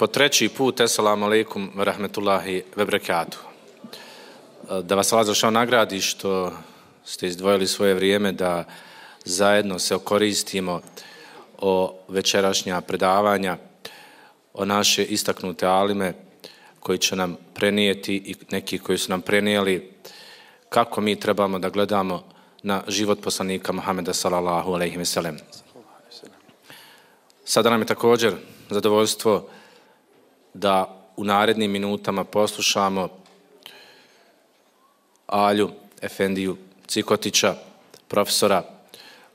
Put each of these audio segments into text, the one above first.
po treći put, assalamu alaikum, rahmetullahi, vebrekatu. Da vas Allah zašao nagradi što ste izdvojili svoje vrijeme da zajedno se okoristimo o večerašnja predavanja, o naše istaknute alime koji će nam prenijeti i neki koji su nam prenijeli kako mi trebamo da gledamo na život poslanika Muhammeda sallallahu alaihi ve sellem. Sada nam je također zadovoljstvo da u narednim minutama poslušamo Alju Efendiju Cikotića, profesora,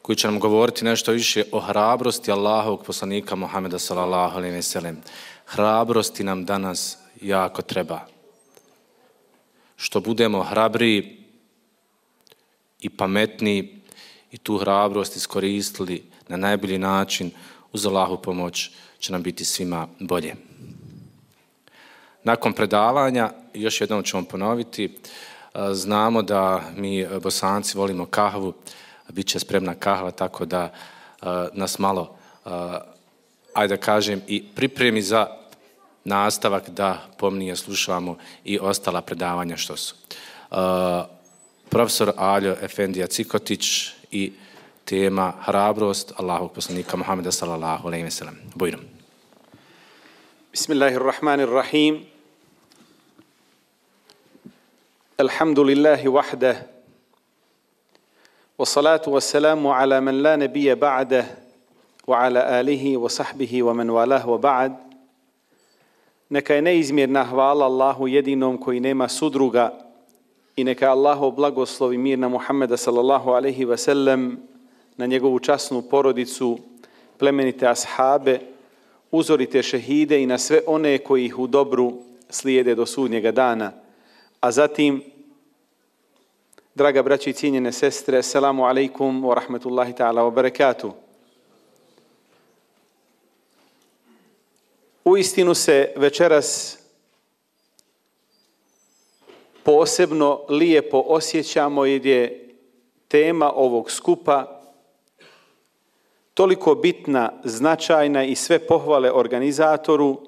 koji će nam govoriti nešto više o hrabrosti Allahovog poslanika Muhameda sallallahu alaihi ve sellem. Hrabrosti nam danas jako treba. Što budemo hrabri i pametni i tu hrabrost iskoristili na najbolji način uz Allahu pomoć će nam biti svima bolje. Nakon predavanja, još jednom ćemo ponoviti, e, znamo da mi e, bosanci volimo kahvu, bit će spremna kahva, tako da e, nas malo, ajde da kažem, i pripremi za nastavak da pomnije slušamo i ostala predavanja što su. Profesor Aljo Efendija Cikotić i tema hrabrost Allahog poslanika Muhammeda sallallahu alaihi ve sellem. Bujrum. Bismillahirrahmanirrahim. Alhamdulillahi wahdah. والصلاة والسلام على من لا نبي بعده وعلى آله وصحبه ومن والاه وبعد Neka je neizmjerna hvala Allahu jedinom koji nema sudruga i neka Allahu blagoslovi mir na Muhammeda sallallahu alaihi wa sallam na njegovu časnu porodicu, plemenite ashabe, uzorite šehide i na sve one koji ih u dobru slijede do sudnjega dana. A zatim, draga braći i cijenjene sestre, selamu alaikum wa rahmetullahi ta'ala wa barakatuh. U istinu se večeras posebno lijepo osjećamo jer je tema ovog skupa toliko bitna, značajna i sve pohvale organizatoru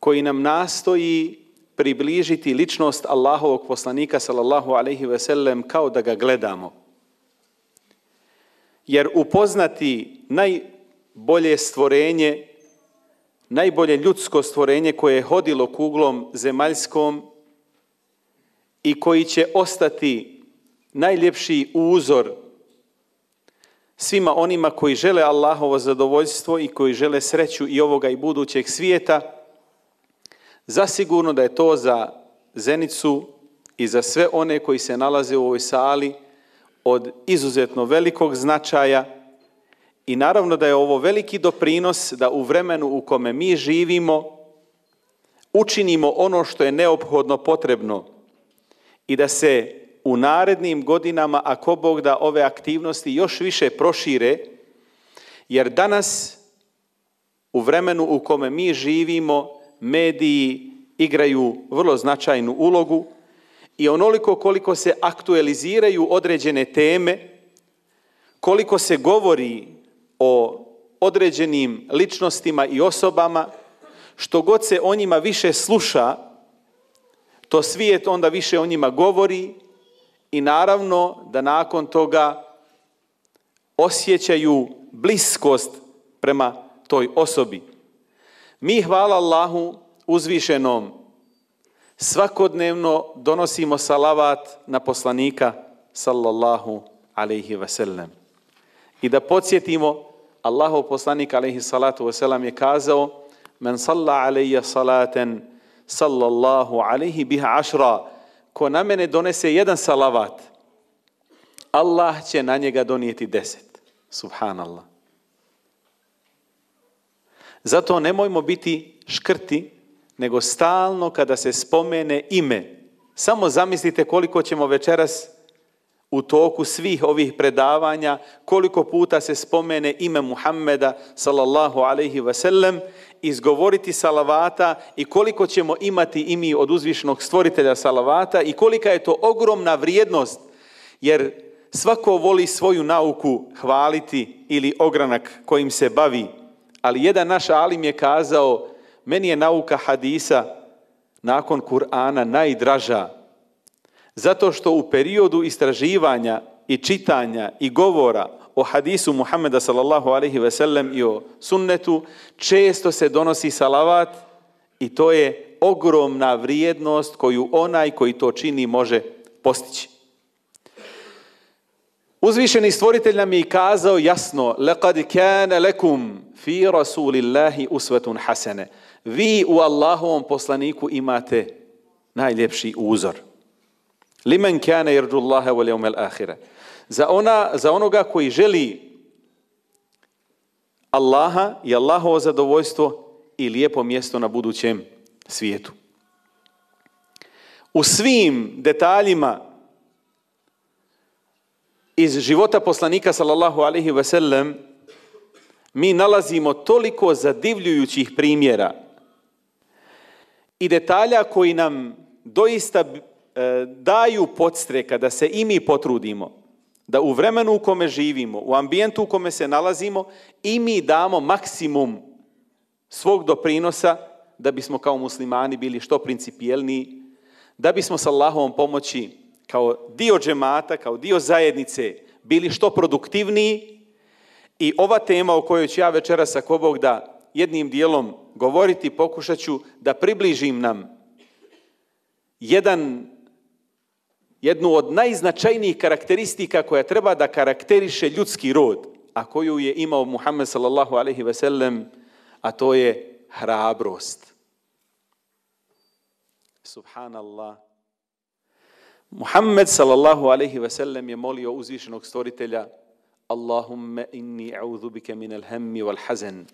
koji nam nastoji približiti ličnost Allahovog poslanika sallallahu alaihi ve sellem kao da ga gledamo. Jer upoznati najbolje stvorenje, najbolje ljudsko stvorenje koje je hodilo kuglom zemaljskom i koji će ostati najljepši uzor svima onima koji žele Allahovo zadovoljstvo i koji žele sreću i ovoga i budućeg svijeta, zasigurno da je to za Zenicu i za sve one koji se nalaze u ovoj sali od izuzetno velikog značaja i naravno da je ovo veliki doprinos da u vremenu u kome mi živimo učinimo ono što je neophodno potrebno i da se u narednim godinama, ako Bog da ove aktivnosti još više prošire, jer danas u vremenu u kome mi živimo, mediji igraju vrlo značajnu ulogu i onoliko koliko se aktualiziraju određene teme, koliko se govori o određenim ličnostima i osobama, što god se o njima više sluša, to svijet onda više o njima govori i naravno da nakon toga osjećaju bliskost prema toj osobi. Mi, hvala Allahu, uzvišenom, svakodnevno donosimo salavat na poslanika, sallallahu alaihi wasallam. I da podsjetimo, Allahu poslanik, alaihi salatu wasallam, je kazao, men salla alaija salaten, sallallahu alaihi biha ašra, ko na mene donese jedan salavat, Allah će na njega donijeti deset. Subhanallah. Zato nemojmo biti škrti, nego stalno kada se spomene ime. Samo zamislite koliko ćemo večeras u toku svih ovih predavanja, koliko puta se spomene ime Muhammeda sallallahu alaihi ve sellem izgovoriti salavata i koliko ćemo imati imi od uzvišnog stvoritelja salavata i kolika je to ogromna vrijednost, jer svako voli svoju nauku hvaliti ili ogranak kojim se bavi. Ali jedan naš alim je kazao, meni je nauka hadisa nakon Kur'ana najdraža, zato što u periodu istraživanja i čitanja i govora o hadisu Muhammeda sallallahu alaihi ve sellem i o sunnetu, često se donosi salavat i to je ogromna vrijednost koju onaj koji to čini može postići. Uzvišeni stvoritelj nam je i kazao jasno لَقَدْ كَانَ لَكُمْ فِي رَسُولِ اللَّهِ أُسْوَةٌ حَسَنَ Vi u Allahovom poslaniku imate najljepši uzor. لِمَنْ كَانَ يَرْجُ اللَّهَ وَلْيَوْمَ الْآخِرَ za, ona, za onoga koji želi Allaha i Allahovo zadovoljstvo i lijepo mjesto na budućem svijetu. U svim detaljima iz života poslanika sallallahu alaihi ve sellem mi nalazimo toliko zadivljujućih primjera i detalja koji nam doista e, daju podstreka da se i mi potrudimo da u vremenu u kome živimo, u ambijentu u kome se nalazimo i mi damo maksimum svog doprinosa da bismo kao muslimani bili što principijelniji, da bismo sa Allahovom pomoći kao dio džemata, kao dio zajednice bili što produktivniji i ova tema o kojoj ću ja večeras ako Bog da jednim dijelom govoriti, pokušat ću da približim nam jedan jednu od najznačajnijih karakteristika koja treba da karakteriše ljudski rod, a koju je imao Muhammed sallallahu alaihi ve sellem, a to je hrabrost. Subhanallah. Muhammed sallallahu alaihi ve sellem je molio uzvišenog stvoritelja Allahumme inni a'udhu bike min al-hammi wal hazan.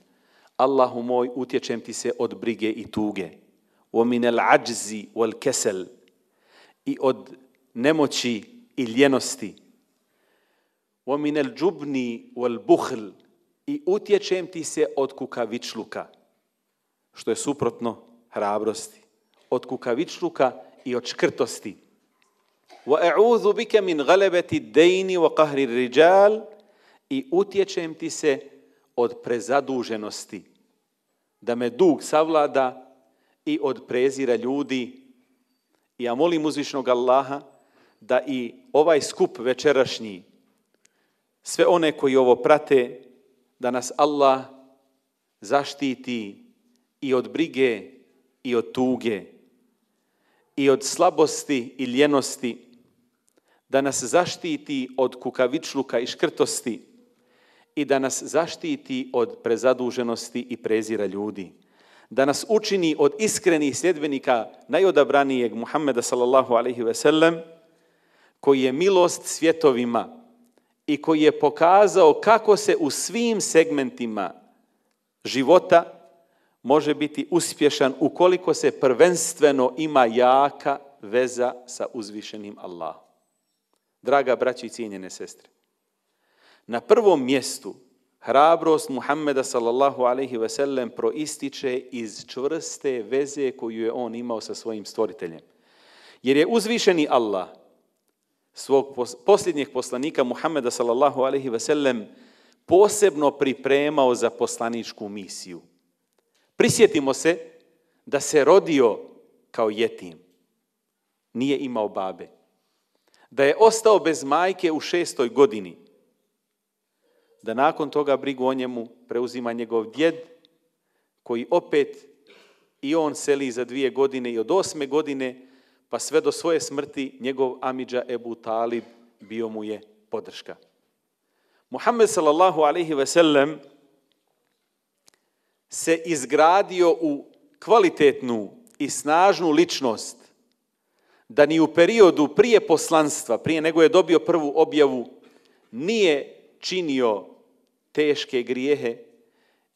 Allahu moj utječem ti se od brige i tuge. Wa min al ajzi wal kesel. I od nemoći i ljenosti. Wa min al džubni wal buhl i utječem ti se od kukavičluka. Što je suprotno hrabrosti. Od kukavičluka i od škrtosti. وَأَعُوذُ بِكَ مِنْ غَلَبَةِ الدَّيْنِ وَقَهْرِ الرِّجَالِ I utječem ti se od prezaduženosti, da me dug savlada i od prezira ljudi. I ja molim uzvišnog Allaha da i ovaj skup večerašnji, sve one koji ovo prate, da nas Allah zaštiti i od brige i od tuge i od slabosti i ljenosti, da nas zaštiti od kukavičluka i škrtosti i da nas zaštiti od prezaduženosti i prezira ljudi. Da nas učini od iskrenih sljedbenika najodabranijeg Muhammeda sallallahu alaihi ve sellem, koji je milost svjetovima i koji je pokazao kako se u svim segmentima života može biti uspješan ukoliko se prvenstveno ima jaka veza sa uzvišenim Allahom. Draga braći i cijenjene sestre, na prvom mjestu hrabrost Muhammeda sallallahu alaihi ve sellem proističe iz čvrste veze koju je on imao sa svojim stvoriteljem. Jer je uzvišeni Allah svog posljednjeg poslanika Muhammeda sallallahu alaihi ve sellem posebno pripremao za poslaničku misiju. Prisjetimo se da se rodio kao jetim. Nije imao babe. Da je ostao bez majke u šestoj godini. Da nakon toga brigu o njemu preuzima njegov djed, koji opet i on seli za dvije godine i od osme godine pa sve do svoje smrti njegov Amidža Ebu Talib bio mu je podrška. Muhammed sallallahu alaihi ve sellem se izgradio u kvalitetnu i snažnu ličnost da ni u periodu prije poslanstva, prije nego je dobio prvu objavu, nije činio teške grijehe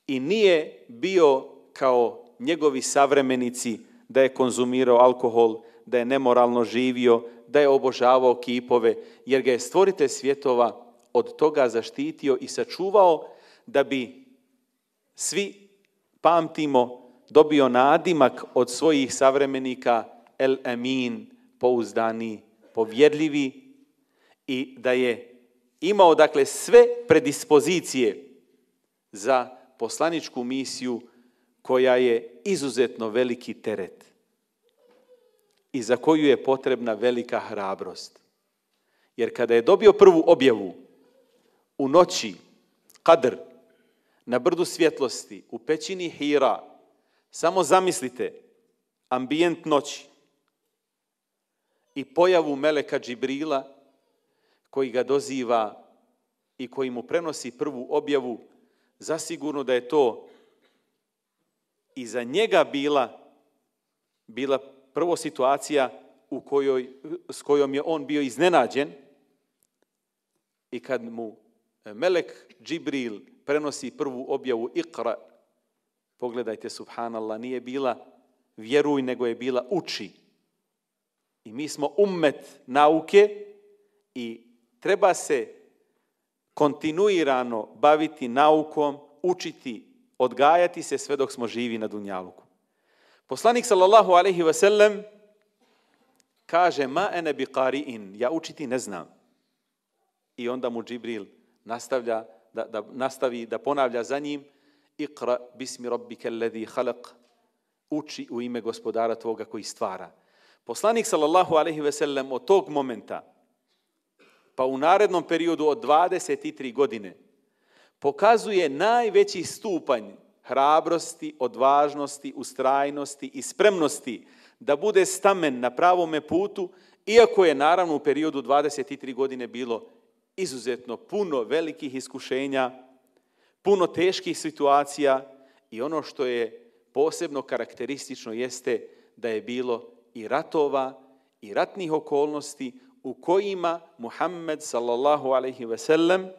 i nije bio kao njegovi savremenici da je konzumirao alkohol, da je nemoralno živio, da je obožavao kipove, jer ga je stvoritelj svjetova od toga zaštitio i sačuvao da bi svi, pamtimo, dobio nadimak od svojih savremenika El Amin, pouzdani, povjedljivi i da je imao dakle sve predispozicije za poslaničku misiju koja je izuzetno veliki teret i za koju je potrebna velika hrabrost. Jer kada je dobio prvu objavu u noći, kadr, na brdu svjetlosti, u pećini Hira, samo zamislite ambijent noći i pojavu Meleka Džibrila koji ga doziva i koji mu prenosi prvu objavu, zasigurno da je to i za njega bila, bila prvo situacija u kojoj, s kojom je on bio iznenađen i kad mu Melek Džibril prenosi prvu objavu Iqra, pogledajte, subhanallah, nije bila vjeruj, nego je bila uči. I mi smo ummet nauke i treba se kontinuirano baviti naukom, učiti, odgajati se sve dok smo živi na Dunjaluku. Poslanik sallallahu alaihi ve sellem kaže ma ene bi qari'in, ja učiti ne znam. I onda mu Džibril nastavlja da, da nastavi da ponavlja za njim Iqra bismi rabbike alladhi khalaq uči u ime gospodara tvoga koji stvara. Poslanik sallallahu alejhi ve sellem od tog momenta pa u narednom periodu od 23 godine pokazuje najveći stupanj hrabrosti, odvažnosti, ustrajnosti i spremnosti da bude stamen na pravome putu, iako je naravno u periodu 23 godine bilo izuzetno puno velikih iskušenja, puno teških situacija i ono što je posebno karakteristično jeste da je bilo i ratova i ratnih okolnosti u kojima Muhammed sallallahu alaihi ve sellem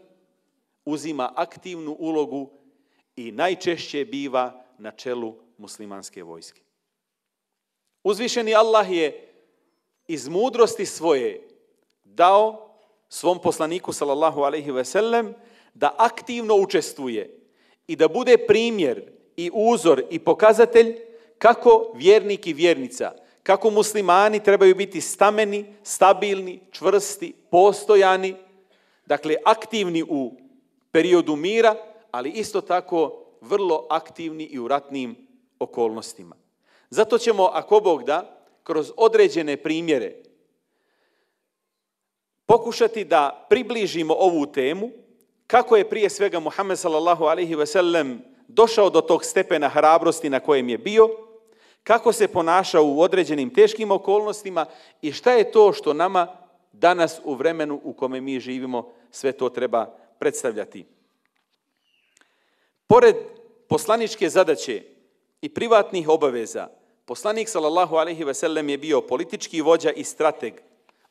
uzima aktivnu ulogu i najčešće biva na čelu muslimanske vojske. Uzvišeni Allah je iz mudrosti svoje dao svom poslaniku sallallahu alejhi ve sellem da aktivno učestvuje i da bude primjer i uzor i pokazatelj kako vjernik i vjernica, kako muslimani trebaju biti stameni, stabilni, čvrsti, postojani, dakle aktivni u periodu mira, ali isto tako vrlo aktivni i u ratnim okolnostima. Zato ćemo, ako Bog da, kroz određene primjere pokušati da približimo ovu temu, kako je prije svega Muhammed sallallahu alaihi ve sellem došao do tog stepena hrabrosti na kojem je bio, kako se ponašao u određenim teškim okolnostima i šta je to što nama danas u vremenu u kome mi živimo sve to treba predstavljati. Pored poslaničke zadaće i privatnih obaveza, poslanik sallallahu alaihi ve sellem je bio politički vođa i strateg,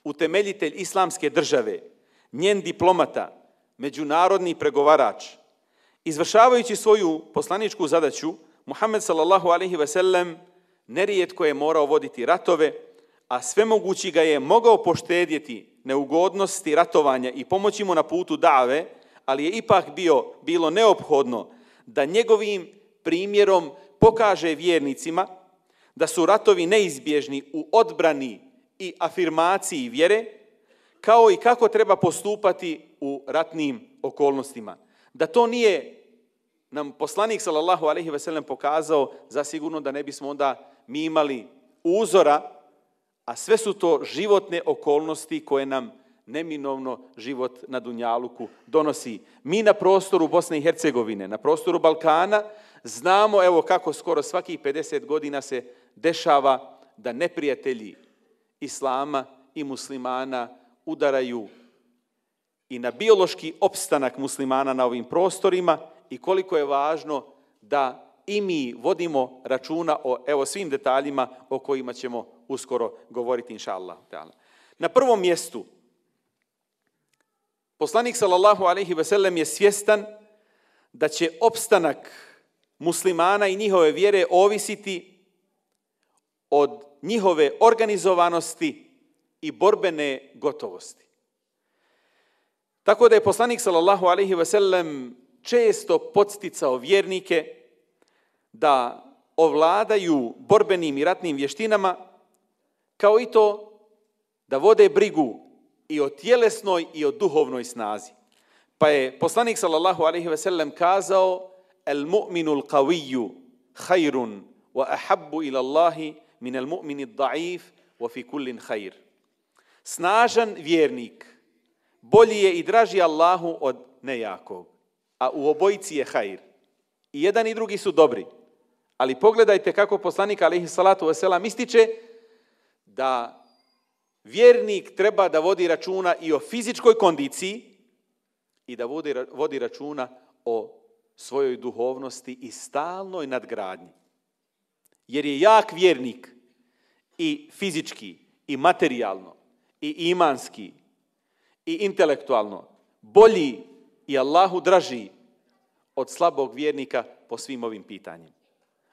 utemeljitelj islamske države, njen diplomata, međunarodni pregovarač. Izvršavajući svoju poslaničku zadaću, Muhammed sallallahu alaihi ve sellem nerijetko je morao voditi ratove, a svemogući ga je mogao poštedjeti neugodnosti ratovanja i pomoći mu na putu dave, ali je ipak bio bilo neophodno da njegovim primjerom pokaže vjernicima da su ratovi neizbježni u odbrani i afirmaciji vjere, kao i kako treba postupati u ratnim okolnostima. Da to nije nam poslanik sallallahu alejhi ve sellem pokazao za sigurno da ne bismo onda mi imali uzora, a sve su to životne okolnosti koje nam neminovno život na Dunjaluku donosi. Mi na prostoru Bosne i Hercegovine, na prostoru Balkana, znamo evo kako skoro svakih 50 godina se dešava da neprijatelji islama i muslimana udaraju i na biološki opstanak muslimana na ovim prostorima i koliko je važno da i mi vodimo računa o evo svim detaljima o kojima ćemo uskoro govoriti inša Allah. Na prvom mjestu poslanik sallallahu alaihi ve sellem je svjestan da će opstanak muslimana i njihove vjere ovisiti od njihove organizovanosti i borbene gotovosti. Tako da je poslanik sallallahu alejhi ve sellem često podsticao vjernike da ovladaju borbenim i ratnim vještinama kao i to da vode brigu i o tjelesnoj i o duhovnoj snazi. Pa je poslanik sallallahu alejhi ve sellem kazao el mu'minul qawiyyu khairun wa ahabbu ila Allahi min al mu'mini da'if wa fi kullin khair. Snažan vjernik bolji je i draži Allahu od nejakog, a u obojici je hajr. I jedan i drugi su dobri. Ali pogledajte kako poslanik alaihi salatu wasalam ističe da vjernik treba da vodi računa i o fizičkoj kondiciji i da vodi, vodi računa o svojoj duhovnosti i stalnoj nadgradnji. Jer je jak vjernik i fizički, i materijalno, i imanski, i intelektualno bolji i Allahu draži od slabog vjernika po svim ovim pitanjima.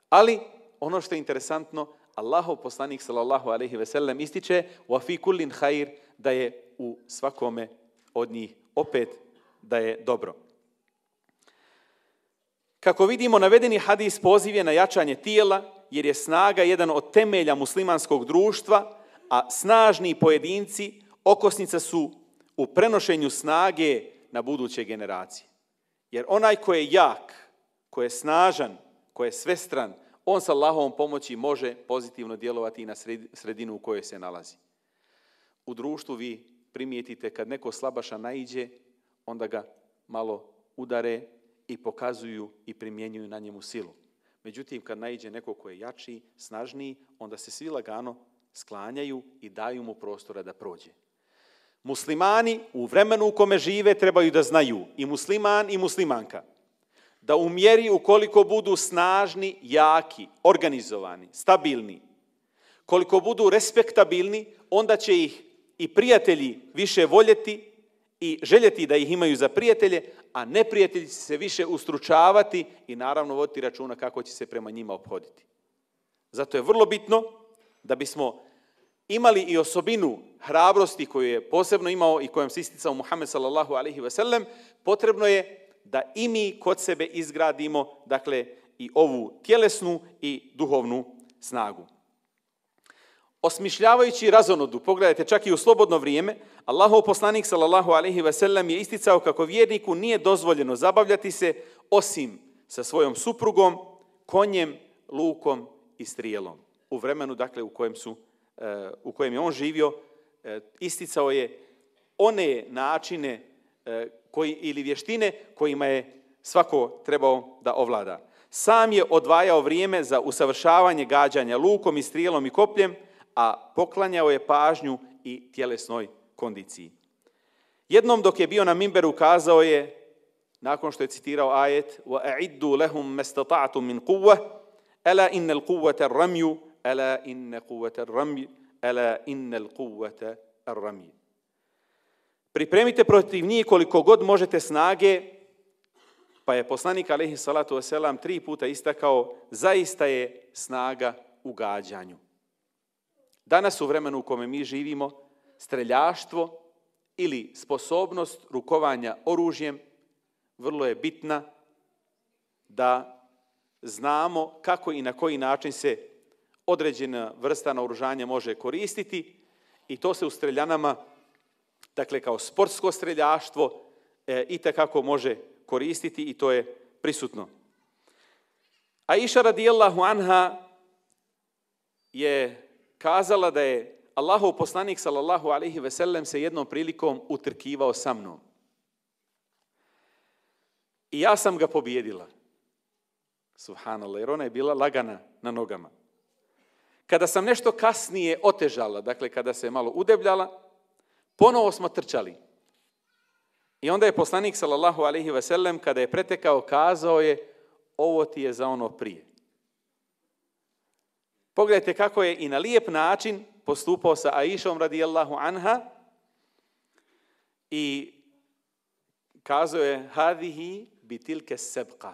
Ali, ono što je interesantno, Allahov poslanik sallallahu alejhi ve sellem ističe wa fi kullin khair da je u svakome od njih opet da je dobro. Kako vidimo, navedeni hadis poziv je na jačanje tijela, jer je snaga jedan od temelja muslimanskog društva, a snažni pojedinci okosnica su u prenošenju snage na buduće generacije. Jer onaj ko je jak, ko je snažan, ko je svestran, on sa Allahovom pomoći može pozitivno djelovati i na sredinu u kojoj se nalazi. U društvu vi primijetite kad neko slabaša naiđe, onda ga malo udare i pokazuju i primjenjuju na njemu silu. Međutim, kad naiđe neko ko je jači, snažniji, onda se svi lagano sklanjaju i daju mu prostora da prođe. Muslimani u vremenu u kome žive trebaju da znaju i musliman i muslimanka da u mjeri ukoliko budu snažni, jaki, organizovani, stabilni, koliko budu respektabilni, onda će ih i prijatelji više voljeti i željeti da ih imaju za prijatelje, a neprijatelji će se više ustručavati i naravno voditi računa kako će se prema njima obhoditi. Zato je vrlo bitno da bismo imali i osobinu hrabrosti koju je posebno imao i kojom se isticao Muhammed sallallahu alaihi ve sellem, potrebno je da i mi kod sebe izgradimo, dakle, i ovu tjelesnu i duhovnu snagu. Osmišljavajući razonodu, pogledajte, čak i u slobodno vrijeme, Allahov poslanik sallallahu alaihi ve sellem je isticao kako vjerniku nije dozvoljeno zabavljati se osim sa svojom suprugom, konjem, lukom i strijelom. U vremenu, dakle, u kojem su eh, u kojem je on živio, eh, isticao je one načine eh, koji, ili vještine kojima je svako trebao da ovlada. Sam je odvajao vrijeme za usavršavanje gađanja lukom i strijelom i kopljem, a poklanjao je pažnju i tjelesnoj kondiciji. Jednom dok je bio na Mimberu kazao je, nakon što je citirao ajet, وَأَعِدُّ لَهُمْ مَسْتَطَعْتُ مِنْ قُوَّةِ أَلَا إِنَّ الْقُوَّةَ الرَّمْيُ Ela inne kuvvete rami, ela inne kuvvete rami. Pripremite protiv njih koliko god možete snage, pa je poslanik alaihi salatu wasalam tri puta istakao, zaista je snaga u gađanju. Danas u vremenu u kome mi živimo, streljaštvo ili sposobnost rukovanja oružjem vrlo je bitna da znamo kako i na koji način se određena vrsta naoružanja može koristiti i to se u streljanama, dakle kao sportsko streljaštvo, e, i takako može koristiti i to je prisutno. A iša radijallahu anha je kazala da je Allahov poslanik sallallahu alaihi ve sellem se jednom prilikom utrkivao sa mnom. I ja sam ga pobjedila. Subhanallah, jer ona je bila lagana na nogama. Kada sam nešto kasnije otežala, dakle kada se malo udebljala, ponovo smo trčali. I onda je poslanik sallallahu alaihi ve sellem kada je pretekao kazao je ovo ti je za ono prije. Pogledajte kako je i na lijep način postupao sa Aishom radijallahu anha i kazao je hadihi bitilke sebqa.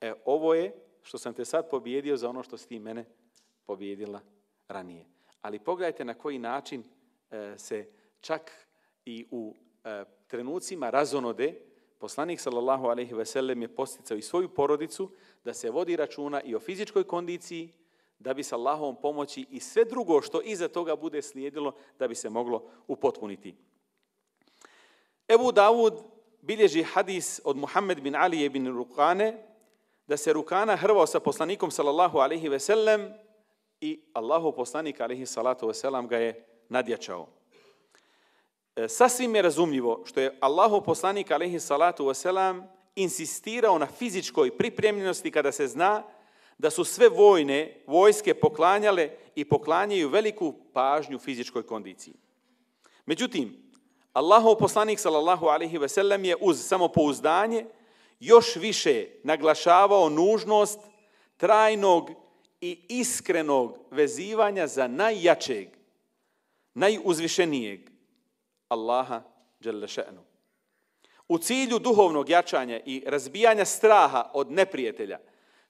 E, ovo je što sam te sad pobjedio za ono što si ti mene pobjedila ranije. Ali pogledajte na koji način e, se čak i u e, trenucima razonode poslanik sallallahu alejhi ve sellem je posticao i svoju porodicu da se vodi računa i o fizičkoj kondiciji da bi sa Allahovom pomoći i sve drugo što iza toga bude slijedilo da bi se moglo upotpuniti. Ebu Davud bilježi hadis od Muhammed bin Ali bin Rukane da se Rukana hrvao sa poslanikom sallallahu alaihi ve sellem i Allahu poslanik alaihi salatu ve selam ga je nadjačao. E, sasvim je razumljivo što je Allahu poslanik alaihi salatu ve selam insistirao na fizičkoj pripremljenosti kada se zna da su sve vojne vojske poklanjale i poklanjaju veliku pažnju fizičkoj kondiciji. Međutim, Allahov poslanik sallallahu alaihi ve sellem je uz samopouzdanje još više naglašavao nužnost trajnog i iskrenog vezivanja za najjačeg, najuzvišenijeg Allaha Đelešenu. U cilju duhovnog jačanja i razbijanja straha od neprijatelja,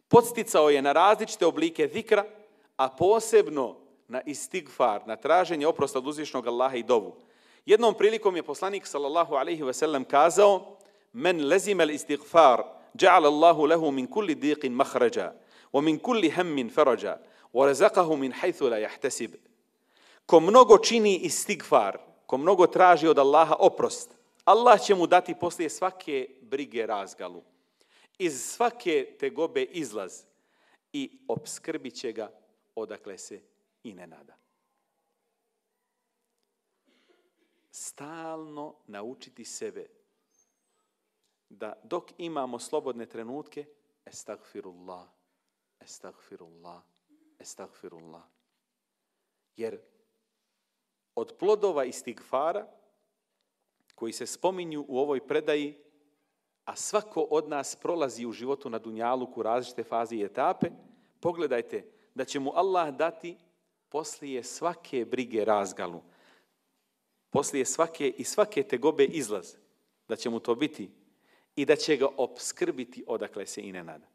podsticao je na različite oblike zikra, a posebno na istigfar, na traženje oprosta od uzvišnog Allaha i dovu. Jednom prilikom je poslanik sallallahu alaihi ve sellem kazao men lezime al-istighfar, ja'ala Allahu lehu min kulli diqin mahrađa wa min kulli hemmin farađa wa razakahu min hajthu la jahtesib. Ko mnogo čini istigfar, ko mnogo traži od Allaha oprost, Allah će mu dati poslije svake brige razgalu. Iz svake tegobe izlaz i obskrbit će ga odakle se i ne nada. stalno naučiti sebe da dok imamo slobodne trenutke, estagfirullah, estagfirullah, estagfirullah. Jer od plodova istigfara koji se spominju u ovoj predaji, a svako od nas prolazi u životu na Dunjaluku različite faze i etape, pogledajte da će mu Allah dati poslije svake brige razgalu, poslije svake i svake tegobe izlaz, da će mu to biti i da će ga obskrbiti odakle se i ne nada.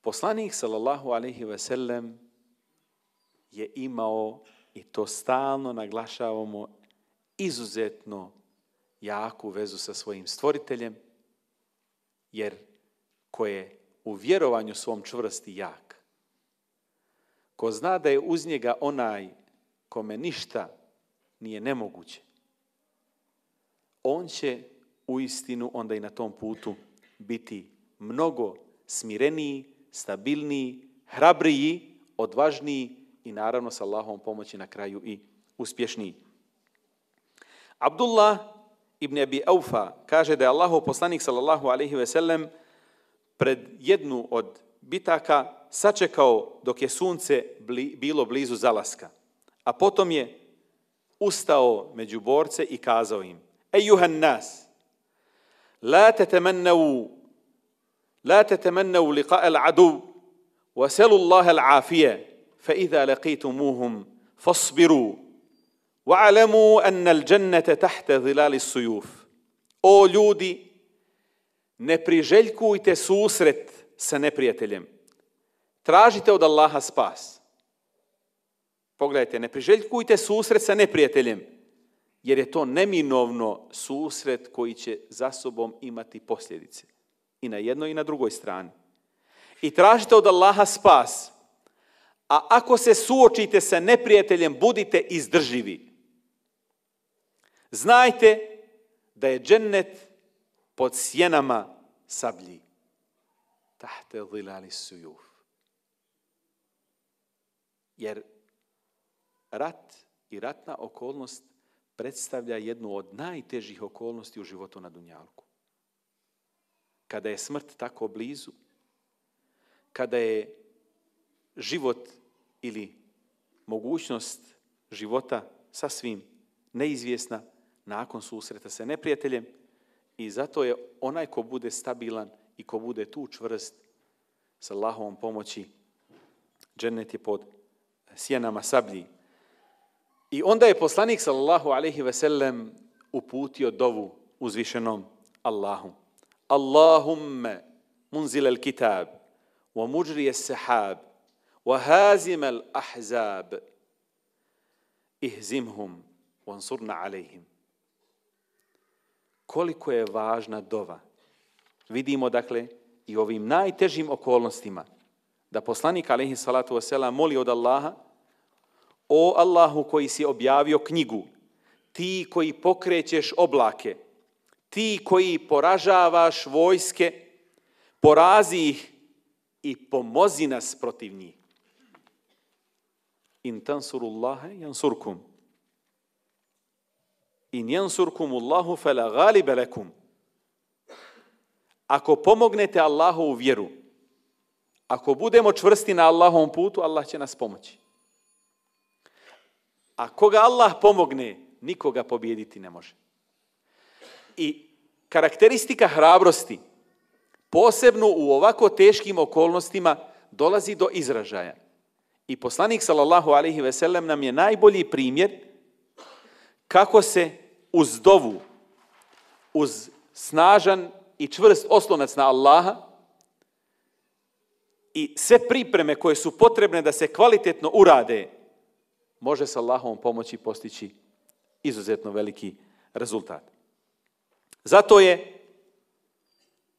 Poslanik sallallahu alaihi ve sellem je imao i to stalno naglašavamo izuzetno jaku vezu sa svojim stvoriteljem, jer ko je u vjerovanju svom čvrsti jak, ko zna da je uz njega onaj kome ništa nije nemoguće, on će u istinu onda i na tom putu biti mnogo smireniji, stabilniji, hrabriji, odvažniji i naravno sa Allahom pomoći na kraju i uspješniji. Abdullah ibn Abi Aufa kaže da je Allahov poslanik sallallahu alaihi ve sellem pred jednu od bitaka sačekao dok je sunce bilo blizu zalaska, a potom je ustao među borce i kazao im, Ejuhan nas, la tetemennevu, la tetemennevu liqa al adu, وسلوا الله العافية فإذا لقيتموهم فاصبروا واعلموا أن الجنة تحت ظلال السيوف O ljudi, ne priželjkujte susret sa neprijateljem. Tražite od Allaha spas. Pogledajte, ne priželjkujte susret sa neprijateljem, jer je to neminovno susret koji će za sobom imati posljedice. I na jednoj i na drugoj strani. I tražite od Allaha spas. A ako se suočite sa neprijateljem, budite izdrživi. Znajte da je džennet pod sjenama sablji. Tahte zilali sujuf. Jer rat i ratna okolnost predstavlja jednu od najtežih okolnosti u životu na Dunjalku. Kada je smrt tako blizu, kada je život ili mogućnost života sasvim neizvjesna nakon susreta sa neprijateljem i zato je onaj ko bude stabilan i ko bude tu čvrst sa Allahovom pomoći, džennet je pod sjenama sablji. I onda je poslanik sallallahu alaihi ve sellem uputio dovu uzvišenom Allahu. Allahumme munzil al kitab wa mujri as sahab wa hazim al ahzab ihzimhum wansurna alaihim. Koliko je važna dova. Vidimo dakle i ovim najtežim okolnostima da poslanik alaihi salatu wasalam moli od Allaha O Allahu koji si objavio knjigu, ti koji pokrećeš oblake, ti koji poražavaš vojske, porazi ih i pomozi nas protiv njih. In tansurullaha jansurkum. In jansurkum Allahu fela galibe lekum. Ako pomognete Allahu u vjeru, ako budemo čvrsti na Allahovom putu, Allah će nas pomoći. A koga Allah pomogne, nikoga pobijediti ne može. I karakteristika hrabrosti, posebno u ovako teškim okolnostima, dolazi do izražaja. I poslanik sallallahu alejhi ve sellem nam je najbolji primjer kako se uz dovu, uz snažan i čvrst oslonac na Allaha i sve pripreme koje su potrebne da se kvalitetno urade, može sa Allahom pomoći postići izuzetno veliki rezultat. Zato je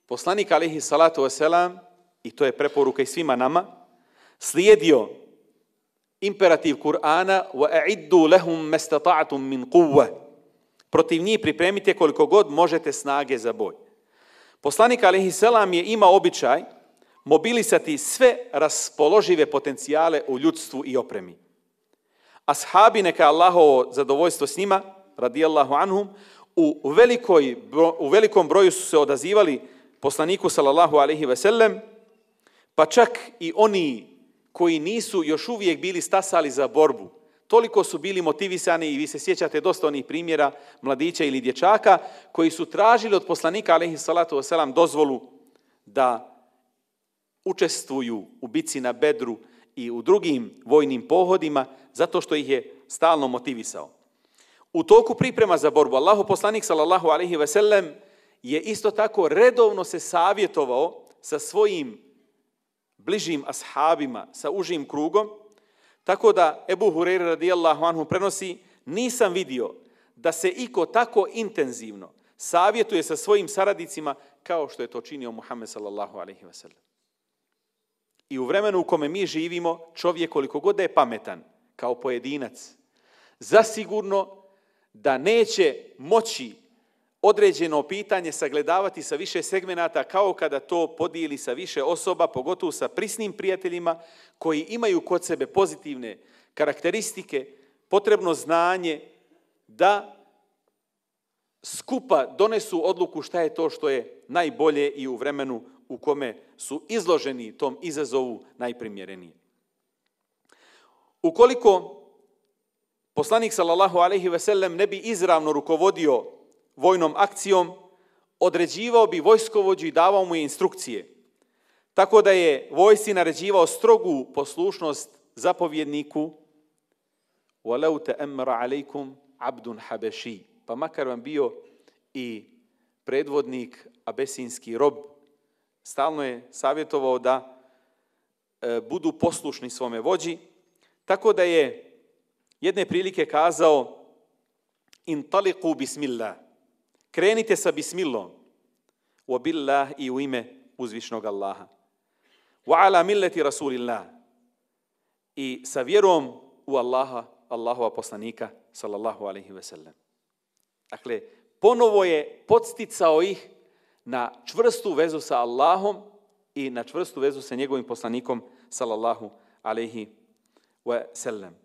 poslanik alihi salatu wasalam, i to je preporuka i svima nama, slijedio imperativ Kur'ana وَأَعِدُّ لَهُمْ مَسْتَطَعْتُمْ مِنْ قُوَّ Protiv njih pripremite koliko god možete snage za boj. Poslanik alihi salam je ima običaj mobilisati sve raspoložive potencijale u ljudstvu i opremi. Ashabi neka Allahovo zadovoljstvo s njima, radijallahu anhum, u, velikoj, u velikom broju su se odazivali poslaniku sallallahu alaihi ve sellem, pa čak i oni koji nisu još uvijek bili stasali za borbu, toliko su bili motivisani i vi se sjećate dosta onih primjera mladića ili dječaka koji su tražili od poslanika alaihi salatu wasalam dozvolu da učestvuju u bici na bedru i u drugim vojnim pohodima zato što ih je stalno motivisao. U toku priprema za borbu, Allahu poslanik sallallahu alaihi ve sellem je isto tako redovno se savjetovao sa svojim bližim ashabima, sa užim krugom, tako da Ebu Hureyre radijallahu anhu prenosi, nisam vidio da se iko tako intenzivno savjetuje sa svojim saradnicima kao što je to činio Muhammed sallallahu alaihi ve sellem. I u vremenu u kome mi živimo, čovjek koliko god da je pametan, kao pojedinac, zasigurno da neće moći određeno pitanje sagledavati sa više segmenata kao kada to podijeli sa više osoba, pogotovo sa prisnim prijateljima koji imaju kod sebe pozitivne karakteristike, potrebno znanje da skupa donesu odluku šta je to što je najbolje i u vremenu u kome su izloženi tom izazovu najprimjerenije. Ukoliko poslanik sallallahu alejhi ve sellem ne bi izravno rukovodio vojnom akcijom, određivao bi vojskovođu i davao mu instrukcije. Tako da je vojsi naređivao strogu poslušnost zapovjedniku وَلَوْ تَأَمْرَ عَلَيْكُمْ عَبْدٌ حَبَشِي Pa makar vam bio i predvodnik, abesinski rob, stalno je savjetovao da e, budu poslušni svome vođi, tako da je jedne prilike kazao in taliku bismillah. Krenite sa bismillom. Wa billah i u ime uzvišnog Allaha. Wa ala milleti rasulillah. I sa vjerom u Allaha, Allahova poslanika, sallallahu alaihi ve sellem. Dakle, ponovo je podsticao ih na čvrstu vezu sa Allahom i na čvrstu vezu sa njegovim poslanikom, sallallahu alaihi ve sellem.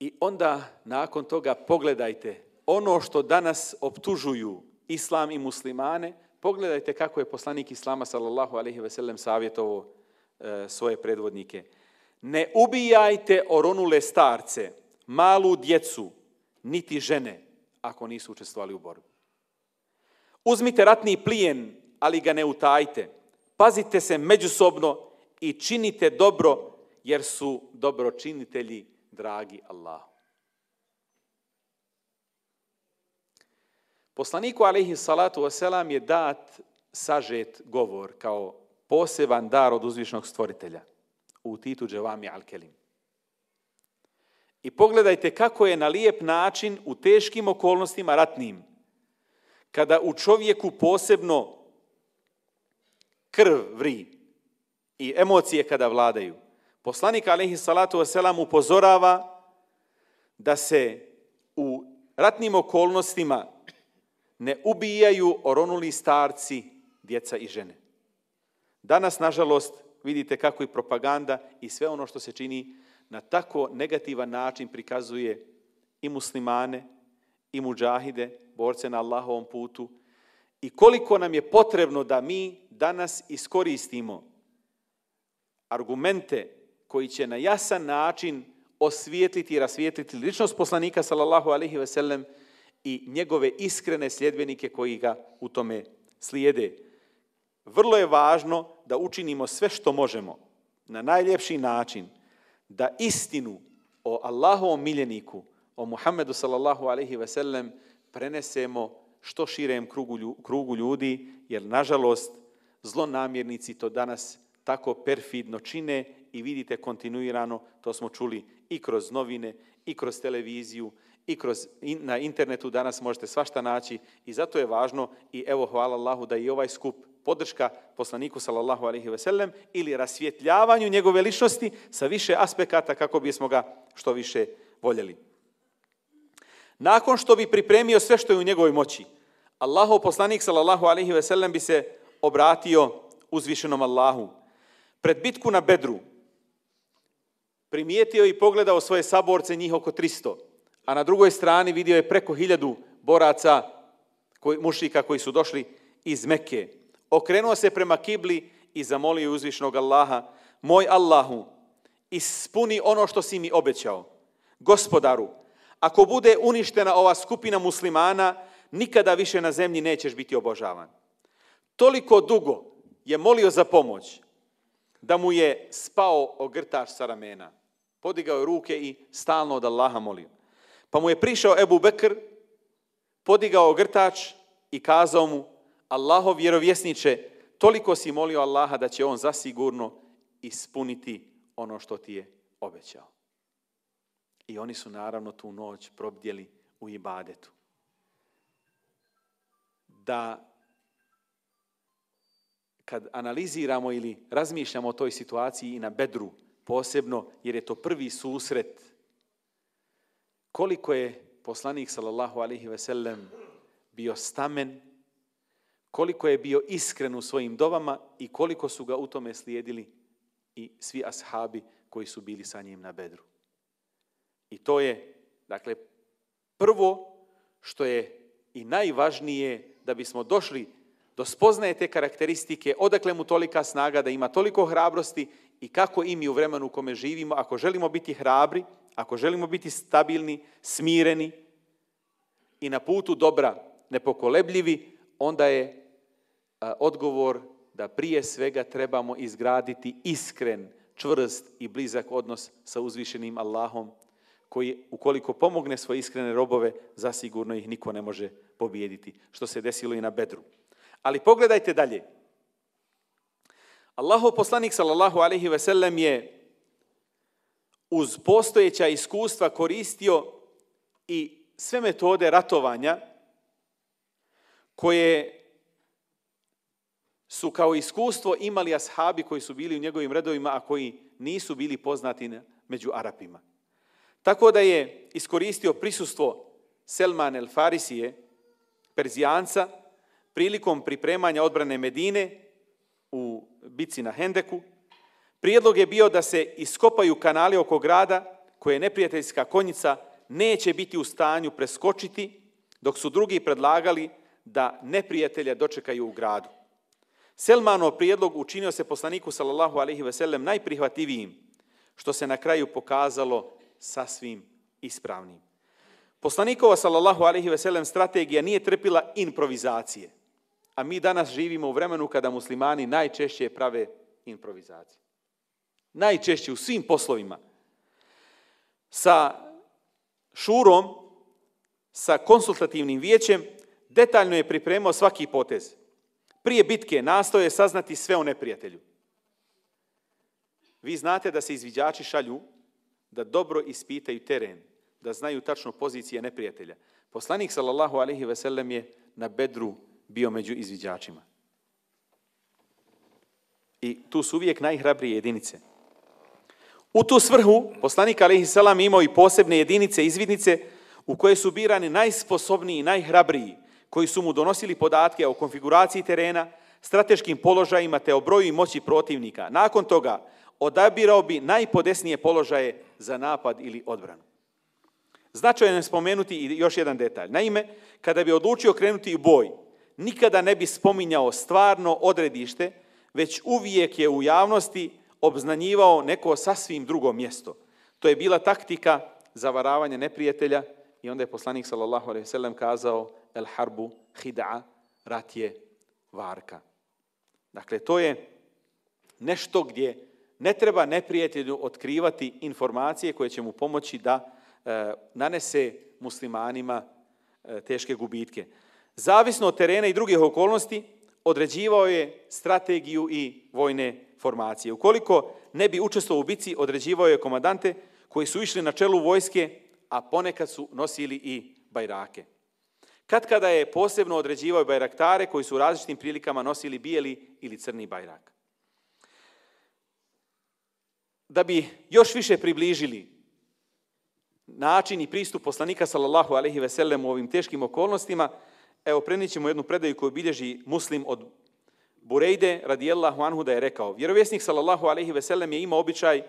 I onda nakon toga pogledajte ono što danas optužuju islam i muslimane, pogledajte kako je poslanik islama sallallahu alejhi ve sellem savjetovao e, svoje predvodnike. Ne ubijajte oronule starce, malu djecu, niti žene ako nisu učestvovali u borbi. Uzmite ratni plijen, ali ga ne utajte. Pazite se međusobno i činite dobro, jer su dobročinitelji dragi Allah. Poslaniku alaihi salatu wasalam je dat sažet govor kao poseban dar od uzvišnog stvoritelja u Titu Dževami Al-Kelim. I pogledajte kako je na lijep način u teškim okolnostima ratnim, kada u čovjeku posebno krv vri i emocije kada vladaju, Poslanik alaihi salatu wasalam upozorava da se u ratnim okolnostima ne ubijaju oronuli starci, djeca i žene. Danas, nažalost, vidite kako i propaganda i sve ono što se čini na tako negativan način prikazuje i muslimane, i muđahide, borce na Allahovom putu, i koliko nam je potrebno da mi danas iskoristimo argumente koji će na jasan način osvijetliti i rasvijetliti ličnost poslanika sallallahu alaihi ve sellem i njegove iskrene sljedbenike koji ga u tome slijede. Vrlo je važno da učinimo sve što možemo na najljepši način da istinu o Allahovom miljeniku, o Muhammedu sallallahu alaihi ve sellem prenesemo što širem krugu, krugu ljudi, jer nažalost zlonamjernici to danas tako perfidno čine i vidite kontinuirano, to smo čuli i kroz novine, i kroz televiziju, i kroz in, na internetu danas možete svašta naći i zato je važno i evo hvala Allahu da i ovaj skup podrška poslaniku sallallahu alaihi ve sellem ili rasvjetljavanju njegove ličnosti sa više aspekata kako bismo ga što više voljeli. Nakon što bi pripremio sve što je u njegovoj moći, Allahov poslanik sallallahu alaihi ve sellem bi se obratio uzvišenom Allahu. Pred bitku na Bedru primijetio i pogledao svoje saborce njih oko 300, a na drugoj strani vidio je preko hiljadu boraca koji, mušika koji su došli iz Mekke. Okrenuo se prema kibli i zamolio uzvišnog Allaha, moj Allahu, ispuni ono što si mi obećao. Gospodaru, ako bude uništena ova skupina muslimana, nikada više na zemlji nećeš biti obožavan. Toliko dugo je molio za pomoć da mu je spao ogrtač sa ramena. Podigao je ruke i stalno od Allaha molio. Pa mu je prišao Ebu Bekr, podigao grtač i kazao mu, Allahov vjerovjesniče, toliko si molio Allaha da će on zasigurno ispuniti ono što ti je obećao. I oni su naravno tu noć probdjeli u ibadetu. Da kad analiziramo ili razmišljamo o toj situaciji i na bedru posebno, jer je to prvi susret, koliko je poslanik sallallahu alaihi ve sellem bio stamen, koliko je bio iskren u svojim dovama i koliko su ga u tome slijedili i svi ashabi koji su bili sa njim na bedru. I to je, dakle, prvo što je i najvažnije da bismo došli do spoznaje te karakteristike, odakle mu tolika snaga da ima toliko hrabrosti i kako i mi u vremenu u kome živimo, ako želimo biti hrabri, ako želimo biti stabilni, smireni i na putu dobra nepokolebljivi, onda je e, odgovor da prije svega trebamo izgraditi iskren, čvrst i blizak odnos sa uzvišenim Allahom, koji ukoliko pomogne svoje iskrene robove, zasigurno ih niko ne može pobijediti, što se desilo i na Bedru. Ali pogledajte dalje. Allahov poslanik sallallahu alejhi ve sellem je uz postojeća iskustva koristio i sve metode ratovanja koje su kao iskustvo imali ashabi koji su bili u njegovim redovima, a koji nisu bili poznati među Arapima. Tako da je iskoristio prisustvo Selman el Farisije, Perzijanca, prilikom pripremanja odbrane Medine u bici na Hendeku. Prijedlog je bio da se iskopaju kanali oko grada koje neprijateljska konjica neće biti u stanju preskočiti, dok su drugi predlagali da neprijatelja dočekaju u gradu. Selmanov prijedlog učinio se poslaniku sallallahu alejhi ve sellem najprihvatljivijim, što se na kraju pokazalo sasvim ispravnim. Poslanikova sallallahu alejhi ve sellem strategija nije trpila improvizacije. A mi danas živimo u vremenu kada muslimani najčešće prave improvizacije. Najčešće u svim poslovima. Sa šurom, sa konsultativnim vijećem, detaljno je pripremao svaki potez. Prije bitke nastoje saznati sve o neprijatelju. Vi znate da se izviđači šalju da dobro ispitaju teren, da znaju tačno pozicije neprijatelja. Poslanik sallallahu alejhi ve sellem je na Bedru bio među izviđačima. I tu su uvijek najhrabrije jedinice. U tu svrhu poslanik alejhi salam imao i posebne jedinice izvidnice u koje su birani najsposobniji i najhrabriji koji su mu donosili podatke o konfiguraciji terena, strateškim položajima te o broju i moći protivnika. Nakon toga odabirao bi najpodesnije položaje za napad ili odbranu. Značajno je spomenuti i još jedan detalj. Naime, kada bi odlučio krenuti u boj, nikada ne bi spominjao stvarno odredište, već uvijek je u javnosti obznanjivao neko sasvim drugo mjesto. To je bila taktika zavaravanja neprijatelja i onda je poslanik sallallahu alejhi ve sellem kazao el harbu hid'a rat je varka. Dakle to je nešto gdje ne treba neprijatelju otkrivati informacije koje će mu pomoći da e, nanese muslimanima e, teške gubitke. Zavisno od terena i drugih okolnosti, određivao je strategiju i vojne formacije. Ukoliko ne bi učestvovao u bici, određivao je komandante koji su išli na čelu vojske, a ponekad su nosili i bajrake. Kad kada je posebno određivao bajraktare koji su u različitim prilikama nosili bijeli ili crni bajrak. Da bi još više približili način i pristup poslanika sallallahu alejhi ve sellem u ovim teškim okolnostima, evo prenićemo jednu predaju koju bilježi muslim od Burejde radijallahu anhu da je rekao, vjerovjesnik sallallahu alejhi ve sellem je imao običaj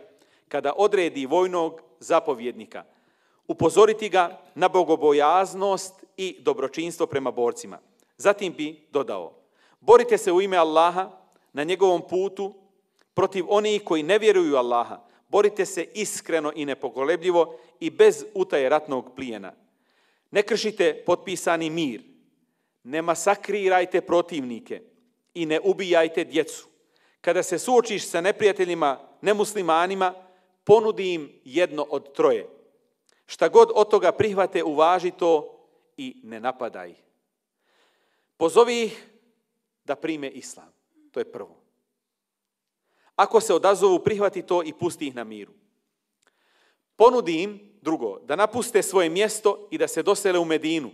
kada odredi vojnog zapovjednika, upozoriti ga na bogobojaznost i dobročinstvo prema borcima. Zatim bi dodao, borite se u ime Allaha na njegovom putu protiv onih koji ne vjeruju Allaha. Borite se iskreno i nepokolebljivo i bez utaje ratnog plijena. Ne kršite potpisani mir. Ne masakrirajte protivnike i ne ubijajte djecu. Kada se suočiš sa neprijateljima, nemuslimanima, ponudi im jedno od troje. Šta god od toga prihvate, uvaži to i ne napadaj. Pozovi ih da prime islam. To je prvo. Ako se odazovu, prihvati to i pusti ih na miru. Ponudi im, drugo, da napuste svoje mjesto i da se dosele u Medinu.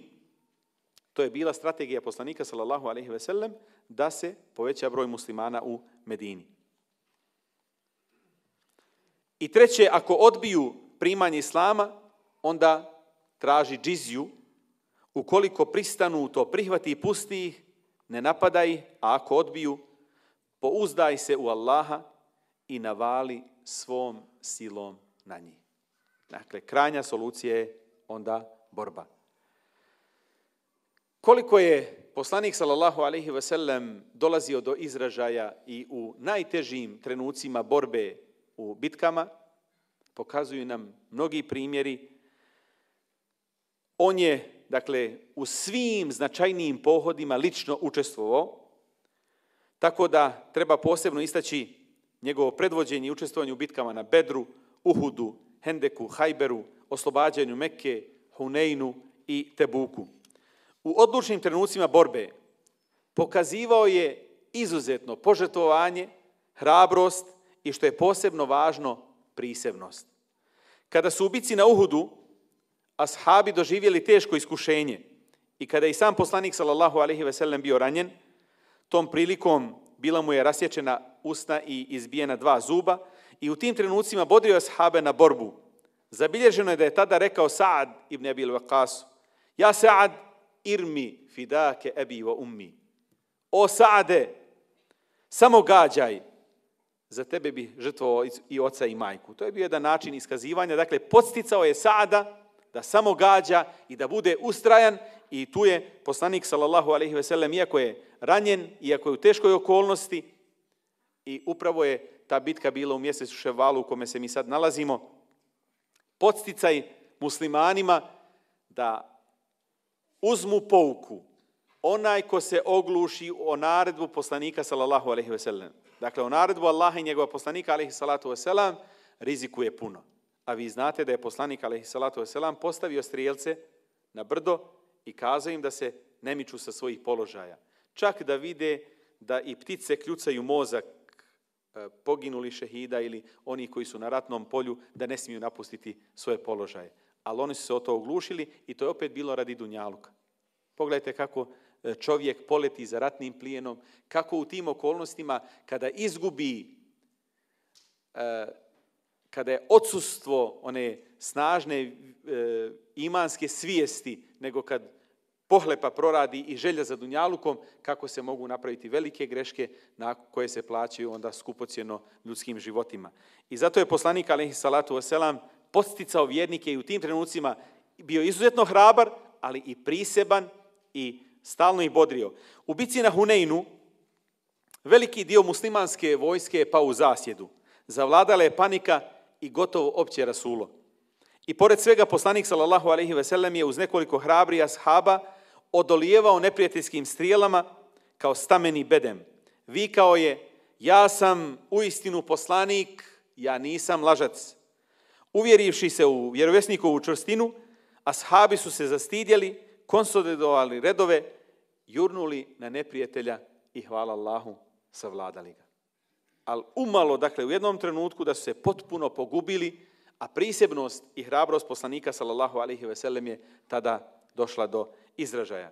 To je bila strategija poslanika, sallallahu alejhi ve sellem, da se poveća broj muslimana u Medini. I treće, ako odbiju primanje islama, onda traži džiziju. Ukoliko pristanu to prihvati i pusti ih, ne napadaj, a ako odbiju, pouzdaj se u Allaha i navali svom silom na njih. Dakle, krajnja solucija je onda borba. Koliko je poslanik sallallahu alejhi ve sellem dolazio do izražaja i u najtežim trenucima borbe u bitkama, pokazuju nam mnogi primjeri. On je, dakle, u svim značajnijim pohodima lično učestvovao, tako da treba posebno istaći njegovo predvođenje i učestvovanje u bitkama na Bedru, Uhudu, Hendeku, Hajberu, oslobađanju Mekke, Huneinu i Tebuku. U odlučnim trenucima borbe pokazivao je izuzetno požetovanje, hrabrost i što je posebno važno, prisebnost. Kada su ubici na Uhudu, ashabi doživjeli teško iskušenje i kada je i sam poslanik sallallahu alaihi ve sellem bio ranjen, tom prilikom bila mu je rasječena usna i izbijena dva zuba i u tim trenucima bodrio ashabe na borbu. Zabilježeno je da je tada rekao Sa'ad ibn Abil Waqas, ja Sa'ad irmi fidake ebi wa ummi. O Sa'ade, samo gađaj, za tebe bi žrtvovao i oca i majku. To je bio jedan način iskazivanja. Dakle, podsticao je Sa'ada da samo gađa i da bude ustrajan i tu je poslanik sallallahu alejhi ve sellem iako je ranjen, iako je u teškoj okolnosti i upravo je ta bitka bila u mjesecu Ševalu u kome se mi sad nalazimo, podsticaj muslimanima da uzmu pouku onaj ko se ogluši o naredbu poslanika sallallahu alejhi ve sellem. Dakle, o naredbu Allaha i njegova poslanika alejhi salatu ve selam rizikuje puno. A vi znate da je poslanik alejhi salatu ve selam postavio strijelce na brdo i kazao im da se ne miču sa svojih položaja. Čak da vide da i ptice kljucaju mozak e, poginuli šehida ili oni koji su na ratnom polju da ne smiju napustiti svoje položaje. Ali oni su se o to oglušili i to je opet bilo radi Dunjaluka. Pogledajte kako e, čovjek poleti za ratnim plijenom, kako u tim okolnostima kada izgubi, e, kada je odsustvo one snažne e, imanske svijesti, nego kad pohlepa proradi i želja za dunjalukom, kako se mogu napraviti velike greške na koje se plaćaju onda skupocjeno ljudskim životima. I zato je poslanik, alaihi salatu wasalam, posticao vjernike i u tim trenucima bio izuzetno hrabar, ali i priseban i stalno ih bodrio. U bici na Huneinu veliki dio muslimanske vojske je pao u zasjedu. Zavladala je panika i gotovo opće rasulo. I pored svega poslanik sallallahu alejhi ve sellem je uz nekoliko hrabri ashaba odolijevao neprijateljskim strijelama kao stameni bedem. Vikao je: "Ja sam uistinu poslanik, ja nisam lažac." Uvjerivši se u vjerovjesnikovu čvrstinu, ashabi su se zastidjeli, konsolidovali redove, jurnuli na neprijatelja i hvala Allahu savladali ga. Ali umalo, dakle, u jednom trenutku da su se potpuno pogubili, a prisebnost i hrabrost poslanika, sallallahu alaihi ve sellem, je tada došla do izražaja.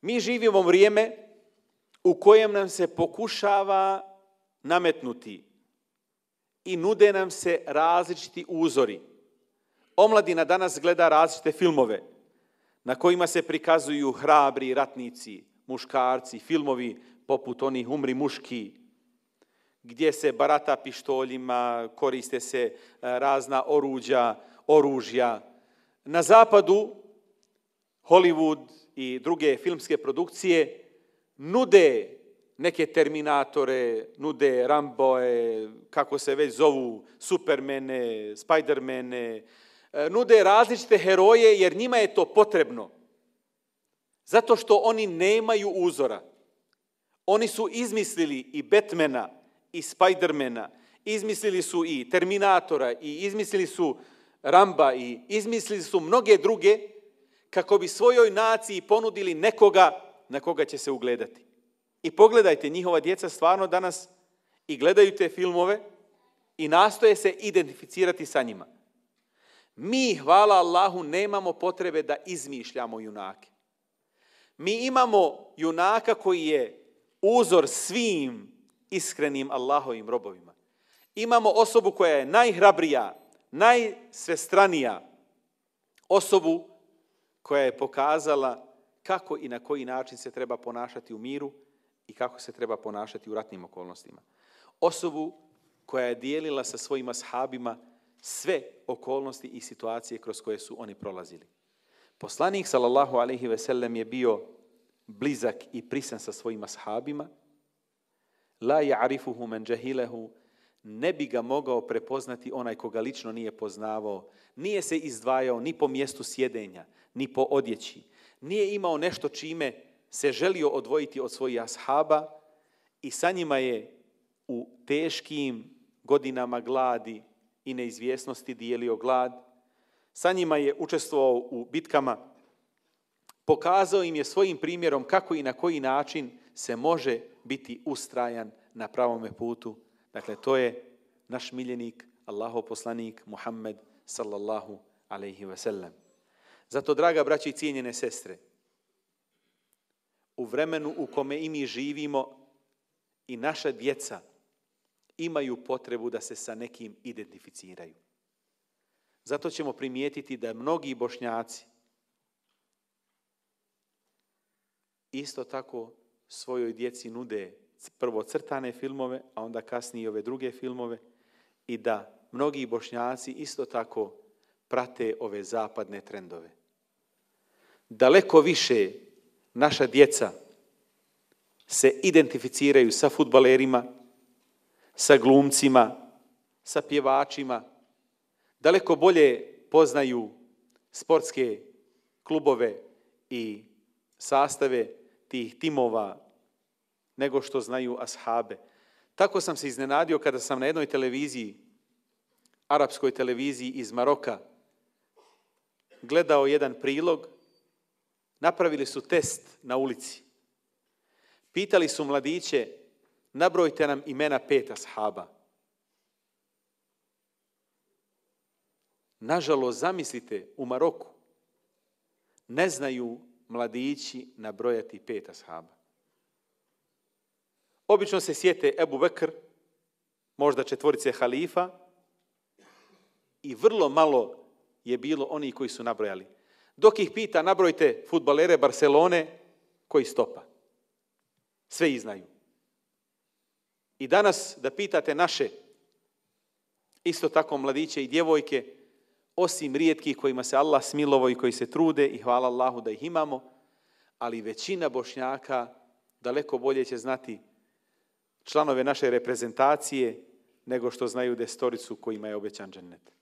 Mi živimo vrijeme u kojem nam se pokušava nametnuti i nude nam se različiti uzori. Omladina danas gleda različite filmove na kojima se prikazuju hrabri ratnici, muškarci, filmovi poput onih Umri muški, gdje se barata pištoljima, koriste se e, razna oruđa, oružja. Na zapadu Hollywood i druge filmske produkcije nude neke terminatore, nude Ramboje, kako se već zovu, Supermene, Spidermene, e, nude različite heroje jer njima je to potrebno. Zato što oni nemaju uzora. Oni su izmislili i Batmana, i Spidermana, izmislili su i Terminatora, i izmislili su Ramba, i izmislili su mnoge druge, kako bi svojoj naciji ponudili nekoga na koga će se ugledati. I pogledajte, njihova djeca stvarno danas i gledaju te filmove i nastoje se identificirati sa njima. Mi, hvala Allahu, nemamo potrebe da izmišljamo junake. Mi imamo junaka koji je uzor svim iskrenim Allahovim robovima. Imamo osobu koja je najhrabrija, najsvestranija, osobu koja je pokazala kako i na koji način se treba ponašati u miru i kako se treba ponašati u ratnim okolnostima. Osobu koja je dijelila sa svojima ashabima sve okolnosti i situacije kroz koje su oni prolazili. Poslanik sallallahu alejhi ve sellem je bio blizak i prisan sa svojima ashabima. La ya'rifuhu man jahilahu ne bi ga mogao prepoznati onaj koga lično nije poznavao. Nije se izdvajao ni po mjestu sjedenja, ni po odjeći. Nije imao nešto čime se želio odvojiti od svojih ashaba i sa njima je u teškim godinama gladi i neizvjesnosti dijelio glad. Sa njima je učestvovao u bitkama. Pokazao im je svojim primjerom kako i na koji način se može biti ustrajan na pravome putu. Dakle, to je naš miljenik, Allahov poslanik, Muhammed, sallallahu alaihi ve sellem. Zato, draga braći i cijenjene sestre, u vremenu u kome i mi živimo i naša djeca imaju potrebu da se sa nekim identificiraju. Zato ćemo primijetiti da mnogi bošnjaci isto tako svojoj djeci nude prvo crtane filmove, a onda kasnije ove druge filmove i da mnogi bošnjaci isto tako prate ove zapadne trendove. Daleko više naša djeca se identificiraju sa futbalerima, sa glumcima, sa pjevačima, daleko bolje poznaju sportske klubove i sastave tih timova nego što znaju ashabe. Tako sam se iznenadio kada sam na jednoj televiziji, arapskoj televiziji iz Maroka, gledao jedan prilog, napravili su test na ulici. Pitali su mladiće, nabrojte nam imena pet ashaba. Nažalost, zamislite, u Maroku ne znaju mladići nabrojati pet ashaba. Obično se sjete Ebu Bekr, možda četvorice halifa, i vrlo malo je bilo oni koji su nabrojali. Dok ih pita, nabrojte futbalere Barcelone, koji stopa. Sve iznaju. znaju. I danas da pitate naše, isto tako mladiće i djevojke, osim rijetkih kojima se Allah smilovo i koji se trude i hvala Allahu da ih imamo, ali većina bošnjaka daleko bolje će znati članove naše reprezentacije nego što znaju destoricu kojima je obećan džennet.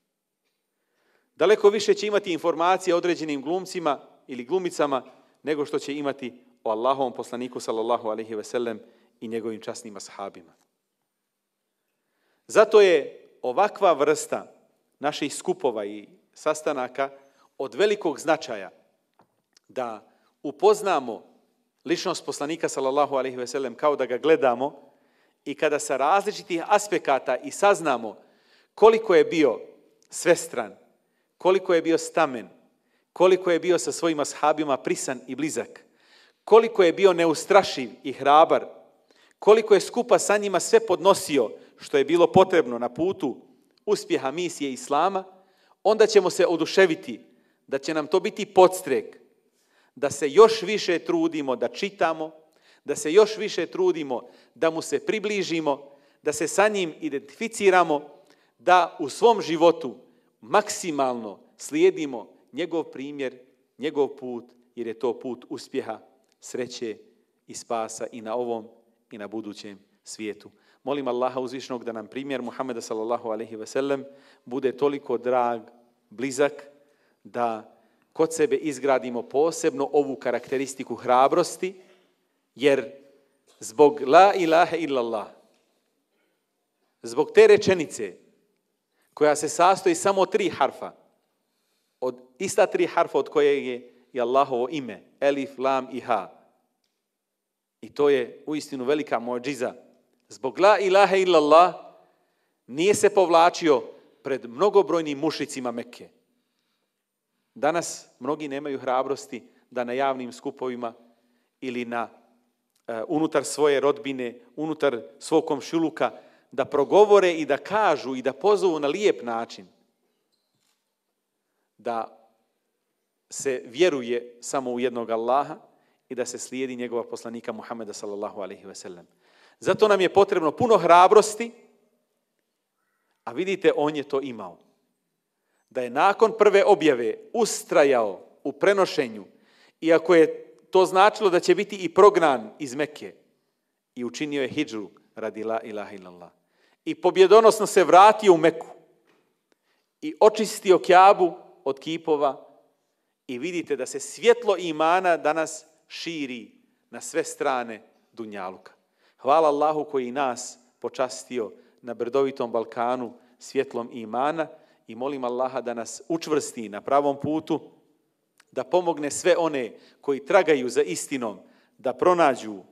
Daleko više će imati informacije o određenim glumcima ili glumicama nego što će imati o Allahovom poslaniku sallallahu alaihi ve sellem i njegovim časnim ashabima. Zato je ovakva vrsta naših skupova i sastanaka od velikog značaja da upoznamo ličnost poslanika sallallahu alaihi ve sellem kao da ga gledamo i kada sa različitih aspekata i saznamo koliko je bio svestran, koliko je bio stamen, koliko je bio sa svojim ashabima prisan i blizak, koliko je bio neustrašiv i hrabar, koliko je skupa sa njima sve podnosio što je bilo potrebno na putu uspjeha misije Islama, onda ćemo se oduševiti da će nam to biti podstrek, da se još više trudimo da čitamo, da se još više trudimo da mu se približimo, da se sa njim identificiramo, da u svom životu maksimalno slijedimo njegov primjer, njegov put, jer je to put uspjeha, sreće i spasa i na ovom i na budućem svijetu. Molim Allaha uzvišnog da nam primjer Muhammeda sallallahu alaihi ve sellem bude toliko drag, blizak, da kod sebe izgradimo posebno ovu karakteristiku hrabrosti, jer zbog la ilaha illallah, zbog te rečenice, koja se sastoji samo tri harfa, od ista tri harfa od koje je i Allahovo ime, Elif, Lam i Ha. I to je uistinu velika mođiza. Zbog la ilaha illallah nije se povlačio pred mnogobrojnim mušicima Mekke. Danas mnogi nemaju hrabrosti da na javnim skupovima ili na uh, unutar svoje rodbine, unutar svog komšiluka, da progovore i da kažu i da pozovu na lijep način da se vjeruje samo u jednog Allaha i da se slijedi njegova poslanika Muhameda sallallahu alaihi ve sellem. Zato nam je potrebno puno hrabrosti, a vidite, on je to imao. Da je nakon prve objave ustrajao u prenošenju, iako je to značilo da će biti i prognan iz Mekke, i učinio je hijđu radi la ilaha illallah. I pobjedonosno se vratio u Meku. I očistio Kjabu od kipova. I vidite da se svjetlo imana danas širi na sve strane Dunjaluka. Hvala Allahu koji nas počastio na brdovitom Balkanu svjetlom imana. I molim Allaha da nas učvrsti na pravom putu, da pomogne sve one koji tragaju za istinom, da pronađu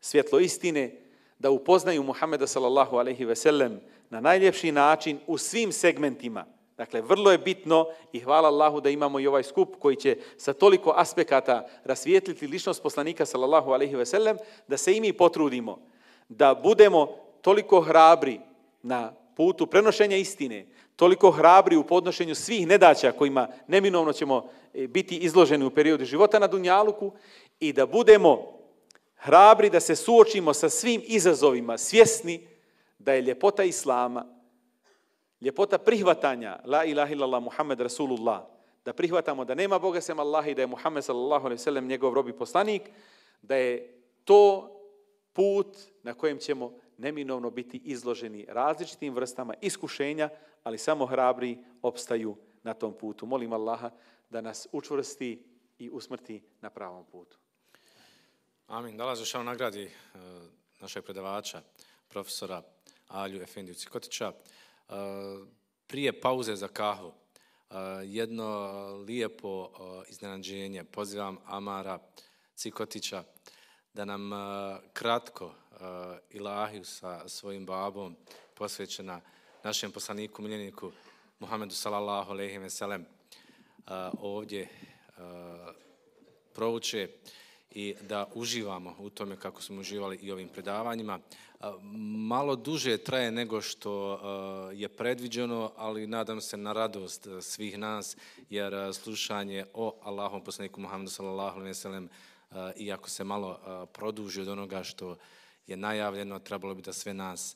svjetlo istine, da upoznaju Muhameda sallallahu alaihi ve sellem na najljepši način u svim segmentima, Dakle, vrlo je bitno i hvala Allahu da imamo i ovaj skup koji će sa toliko aspekata rasvijetliti ličnost poslanika sallallahu alaihi ve sellem, da se i mi potrudimo, da budemo toliko hrabri na putu prenošenja istine, toliko hrabri u podnošenju svih nedaća kojima neminovno ćemo e, biti izloženi u periodu života na Dunjaluku i da budemo hrabri da se suočimo sa svim izazovima, svjesni da je ljepota Islama, ljepota prihvatanja la ilaha illallah Muhammed Rasulullah, da prihvatamo da nema Boga sem Allah i da je Muhammed sallallahu alaihi sallam njegov robi poslanik, da je to put na kojem ćemo neminovno biti izloženi različitim vrstama iskušenja, ali samo hrabri opstaju na tom putu. Molim Allaha da nas učvrsti i usmrti na pravom putu. Amin. Da lažeš nagradi e, našeg predavača, profesora Alju Efendiju Cikotića e, prije pauze za kahvu e, jedno lijepo iznenađenje. Pozivam Amara Cikotića da nam kratko ilahiju sa svojim babom posvećena našem poslaniku, miljeniku Muhammedu sallallahu alaihi ve sellem ovdje prouče i da uživamo u tome kako smo uživali i ovim predavanjima. Malo duže traje nego što je predviđeno, ali nadam se na radost svih nas, jer slušanje o Allahom poslaniku Muhammedu sallallahu alaihi wa sallam, iako se malo produži od onoga što je najavljeno, trebalo bi da sve nas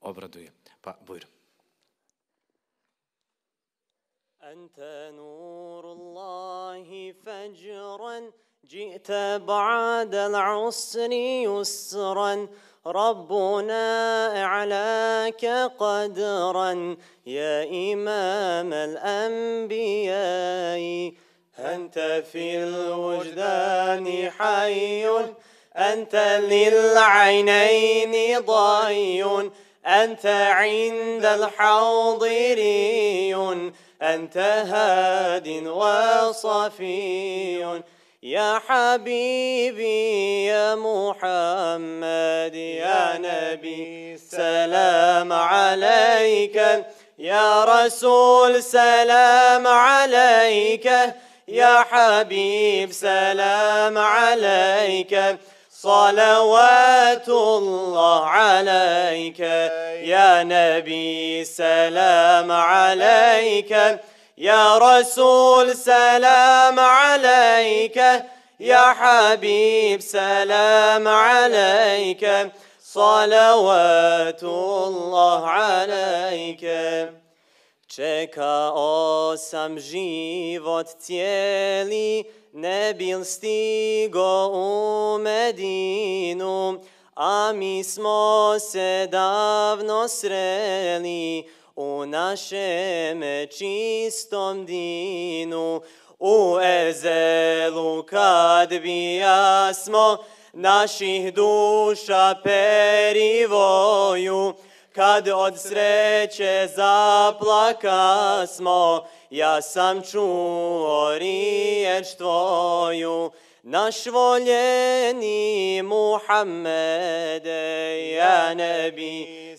obraduje. Pa, bujro. أنت نور الله فجرا جئت بعد العسر يسرا ربنا أعلاك قدرا. يا إمام الأنبياء أنت في الوجدان حي أنت للعينين ضي أنت عند الحاضري أنت هاد وصفي. يا حبيبي يا محمد يا نبي سلام عليك يا رسول سلام عليك يا حبيب سلام عليك صلوات الله عليك يا نبي سلام عليك. يا رسول سلام عليك يا حبيب سلام عليك صلوات الله عليك Čekao sam život cijeli, ne bil stigo u Medinu, a mi smo se davno sreli u našem čistom dinu. U ezelu kad bi jasmo naših duša perivoju, kad od sreće zaplaka smo, ja sam čuo riječ tvoju, naš voljeni Muhammede, ja nebi,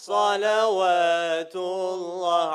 Salavatullah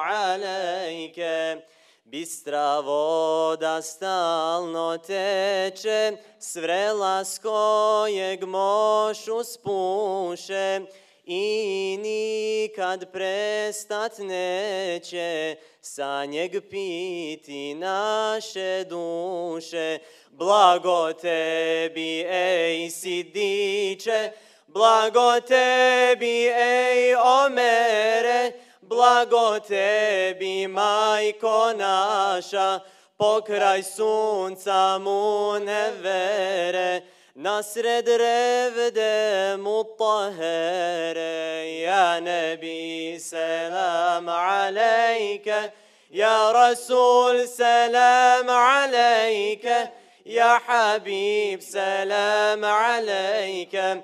alejke Bistra voda stalno teče svrela s kojeg mošu spuše i nikad prestat neće. Sa njeg piti naše duše. Blago tebi ej sidiče diče blago tebi, ej omere, Blago tebi, majko naša, pokraj sunca mu ne vere, nasred revde mu tahere. Ja nebi, selam alejke, ja rasul, selam alejke, ja habib, selam alejke,